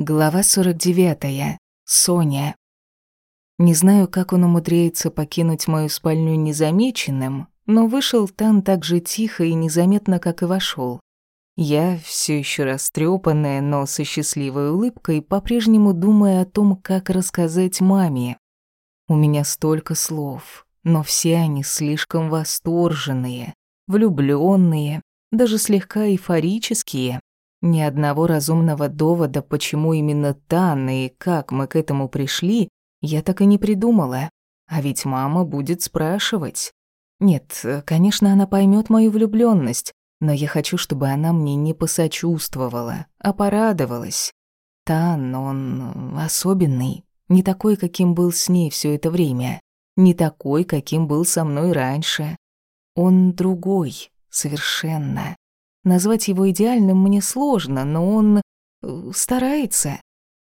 Глава 49. Соня. Не знаю, как он умудряется покинуть мою спальню незамеченным, но вышел Тан так же тихо и незаметно, как и вошел. Я, все еще растрепанная, но со счастливой улыбкой, по-прежнему думая о том, как рассказать маме. У меня столько слов, но все они слишком восторженные, влюбленные, даже слегка эйфорические. Ни одного разумного довода, почему именно Танна и как мы к этому пришли, я так и не придумала. А ведь мама будет спрашивать. Нет, конечно, она поймет мою влюбленность, но я хочу, чтобы она мне не посочувствовала, а порадовалась. Тан, он особенный, не такой, каким был с ней все это время, не такой, каким был со мной раньше. Он другой, совершенно. Назвать его идеальным мне сложно, но он э, старается.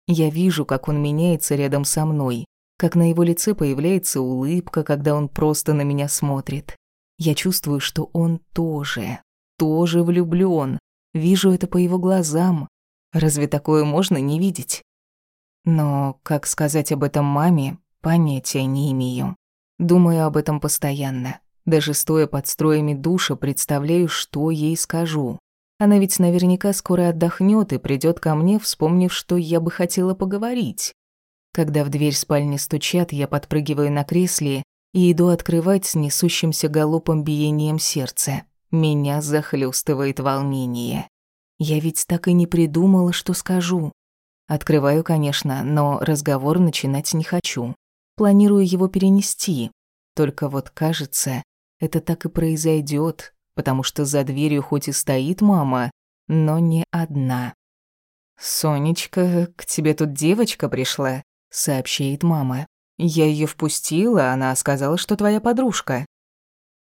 Я вижу, как он меняется рядом со мной, как на его лице появляется улыбка, когда он просто на меня смотрит. Я чувствую, что он тоже, тоже влюблён. Вижу это по его глазам. Разве такое можно не видеть? Но как сказать об этом маме, понятия не имею. Думаю об этом постоянно. Даже стоя под строями душа, представляю, что ей скажу. Она ведь наверняка скоро отдохнет и придет ко мне, вспомнив, что я бы хотела поговорить. Когда в дверь спальни стучат, я подпрыгиваю на кресле и иду открывать с несущимся галопом биением сердца. Меня захлестывает волнение. Я ведь так и не придумала, что скажу. Открываю, конечно, но разговор начинать не хочу. Планирую его перенести. Только вот кажется, это так и произойдет, потому что за дверью хоть и стоит мама, но не одна. «Сонечка, к тебе тут девочка пришла», — сообщает мама. «Я ее впустила, она сказала, что твоя подружка».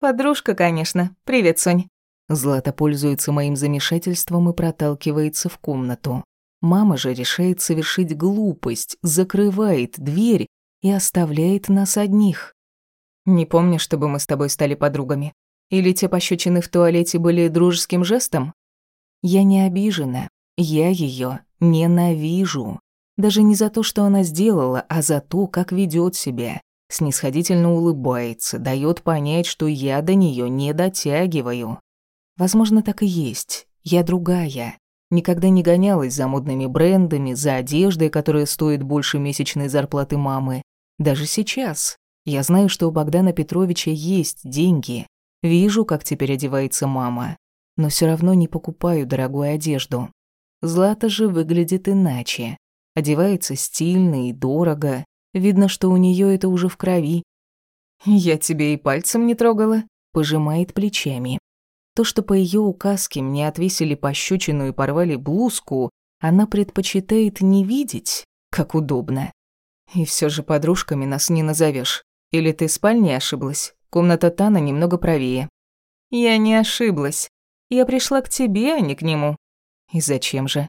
«Подружка, конечно. Привет, Сонь». Злата пользуется моим замешательством и проталкивается в комнату. Мама же решает совершить глупость, закрывает дверь и оставляет нас одних. Не помню, чтобы мы с тобой стали подругами. Или те пощечины в туалете были дружеским жестом? Я не обижена. Я ее ненавижу. Даже не за то, что она сделала, а за то, как ведет себя. Снисходительно улыбается, дает понять, что я до нее не дотягиваю. Возможно, так и есть. Я другая. Никогда не гонялась за модными брендами, за одеждой, которая стоит больше месячной зарплаты мамы. Даже сейчас, я знаю, что у Богдана Петровича есть деньги. Вижу, как теперь одевается мама. Но все равно не покупаю дорогую одежду. Злата же выглядит иначе. Одевается стильно и дорого. Видно, что у нее это уже в крови. «Я тебе и пальцем не трогала», — пожимает плечами. То, что по ее указке мне отвесили пощечину и порвали блузку, она предпочитает не видеть, как удобно. И все же подружками нас не назовешь. Или ты в спальне ошиблась? Комната Тана немного правее». «Я не ошиблась. Я пришла к тебе, а не к нему». «И зачем же?»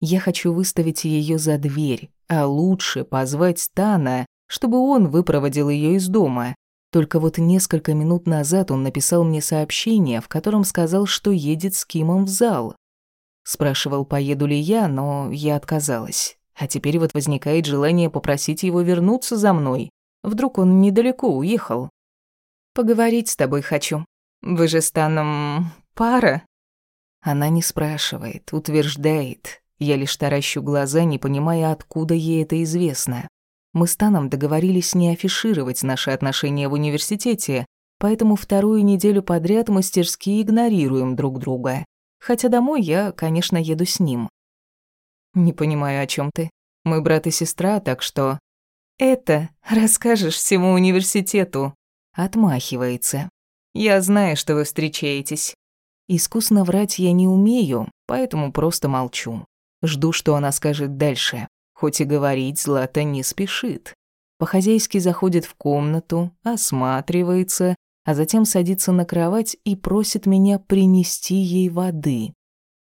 «Я хочу выставить ее за дверь, а лучше позвать Тана, чтобы он выпроводил ее из дома. Только вот несколько минут назад он написал мне сообщение, в котором сказал, что едет с Кимом в зал. Спрашивал, поеду ли я, но я отказалась. А теперь вот возникает желание попросить его вернуться за мной. Вдруг он недалеко уехал. Поговорить с тобой хочу. Вы же с Таном пара?» Она не спрашивает, утверждает. Я лишь таращу глаза, не понимая, откуда ей это известно. Мы с Таном договорились не афишировать наши отношения в университете, поэтому вторую неделю подряд мастерски игнорируем друг друга. Хотя домой я, конечно, еду с ним. «Не понимаю, о чем ты. Мы брат и сестра, так что...» «Это расскажешь всему университету», — отмахивается. «Я знаю, что вы встречаетесь». Искусно врать я не умею, поэтому просто молчу. Жду, что она скажет дальше. Хоть и говорить Злата не спешит. По-хозяйски заходит в комнату, осматривается, а затем садится на кровать и просит меня принести ей воды.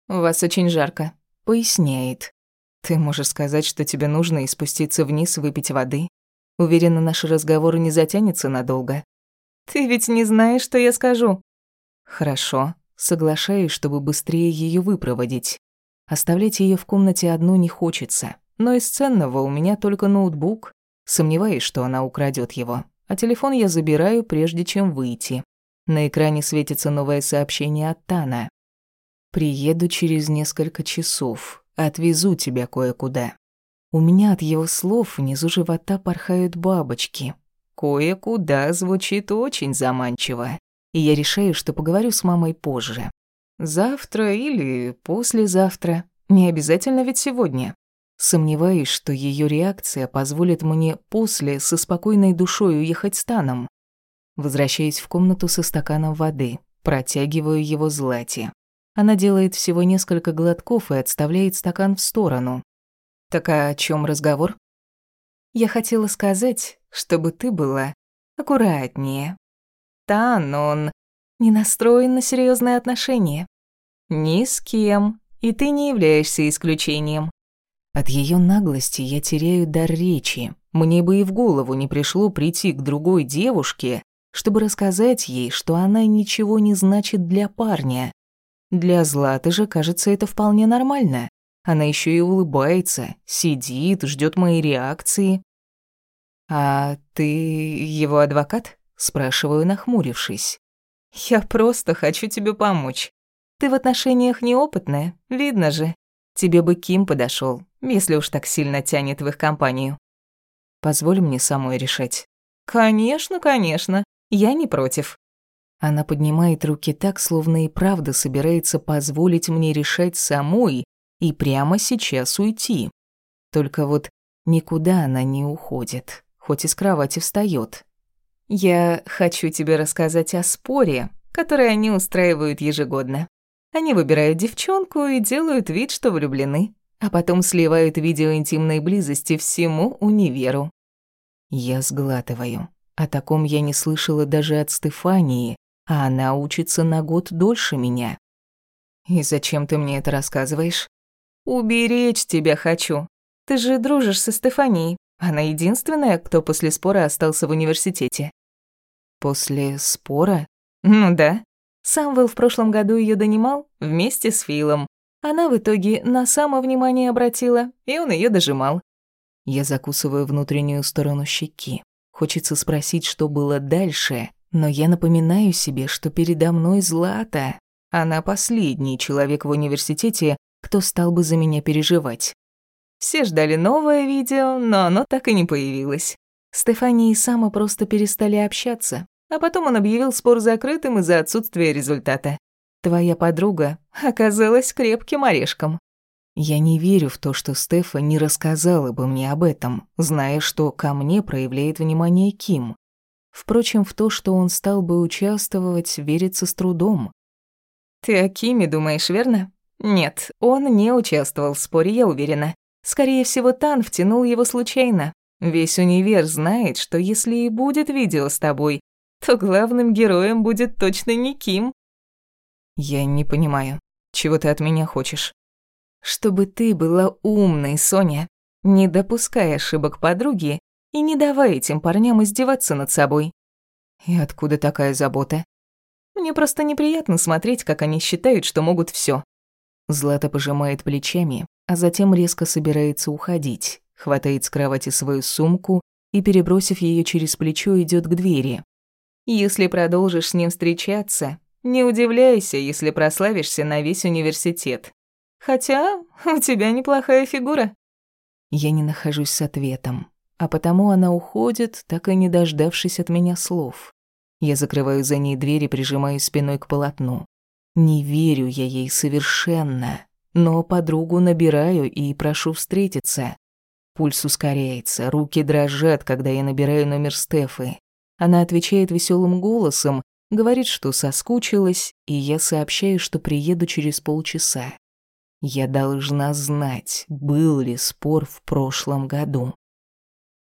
«У вас очень жарко», — поясняет. Ты можешь сказать, что тебе нужно и спуститься вниз выпить воды? Уверена, наш разговор не затянется надолго. Ты ведь не знаешь, что я скажу. Хорошо, соглашаюсь, чтобы быстрее ее выпроводить. Оставлять ее в комнате одну не хочется, но из ценного у меня только ноутбук. Сомневаюсь, что она украдет его, а телефон я забираю, прежде чем выйти. На экране светится новое сообщение от Тана. «Приеду через несколько часов. Отвезу тебя кое-куда». У меня от его слов внизу живота порхают бабочки. «Кое-куда» звучит очень заманчиво. И я решаю, что поговорю с мамой позже. Завтра или послезавтра. Не обязательно ведь сегодня. Сомневаюсь, что ее реакция позволит мне после со спокойной душой уехать с Таном. Возвращаюсь в комнату со стаканом воды, протягиваю его Злате. Она делает всего несколько глотков и отставляет стакан в сторону. «Так а о чем разговор?» «Я хотела сказать, чтобы ты была аккуратнее. Тан, он не настроен на серьезные отношения. Ни с кем, и ты не являешься исключением. От ее наглости я теряю дар речи. Мне бы и в голову не пришло прийти к другой девушке, чтобы рассказать ей, что она ничего не значит для парня. Для Златы же, кажется, это вполне нормально. Она еще и улыбается, сидит, ждет моей реакции. «А ты его адвокат?» – спрашиваю, нахмурившись. «Я просто хочу тебе помочь. Ты в отношениях неопытная, видно же. Тебе бы Ким подошел, если уж так сильно тянет в их компанию. Позволь мне самой решать. Конечно, конечно. Я не против. Она поднимает руки так, словно и правда собирается позволить мне решать самой и прямо сейчас уйти. Только вот никуда она не уходит, хоть из кровати встает. Я хочу тебе рассказать о споре, который они устраивают ежегодно. Они выбирают девчонку и делают вид, что влюблены, а потом сливают видео интимной близости всему универу. Я сглатываю. О таком я не слышала даже от Стефании, а она учится на год дольше меня. И зачем ты мне это рассказываешь? Уберечь тебя хочу. Ты же дружишь со Стефанией. Она единственная, кто после спора остался в университете. После спора? Ну да. Самвел в прошлом году ее донимал вместе с Филом. Она в итоге на само внимание обратила, и он ее дожимал. Я закусываю внутреннюю сторону щеки. Хочется спросить, что было дальше, но я напоминаю себе, что передо мной Злата. Она последний человек в университете, кто стал бы за меня переживать. Все ждали новое видео, но оно так и не появилось. Стефания и Сама просто перестали общаться, а потом он объявил спор закрытым из-за отсутствия результата. Твоя подруга оказалась крепким орешком. Я не верю в то, что Стефа не рассказала бы мне об этом, зная, что ко мне проявляет внимание Ким. Впрочем, в то, что он стал бы участвовать, верится с трудом. Ты о Киме думаешь, верно? Нет, он не участвовал в споре, я уверена. Скорее всего, Тан втянул его случайно. Весь универ знает, что если и будет видео с тобой, то главным героем будет точно не Ким. Я не понимаю, чего ты от меня хочешь? Чтобы ты была умной, Соня, не допускай ошибок подруги и не давай этим парням издеваться над собой. И откуда такая забота? Мне просто неприятно смотреть, как они считают, что могут все. Злата пожимает плечами, а затем резко собирается уходить, хватает с кровати свою сумку и, перебросив ее через плечо, идет к двери. Если продолжишь с ним встречаться, не удивляйся, если прославишься на весь университет. Хотя у тебя неплохая фигура. Я не нахожусь с ответом, а потому она уходит, так и не дождавшись от меня слов. Я закрываю за ней дверь и прижимаюсь спиной к полотну. Не верю я ей совершенно, но подругу набираю и прошу встретиться. Пульс ускоряется, руки дрожат, когда я набираю номер Стефы. Она отвечает веселым голосом, говорит, что соскучилась, и я сообщаю, что приеду через полчаса. Я должна знать, был ли спор в прошлом году.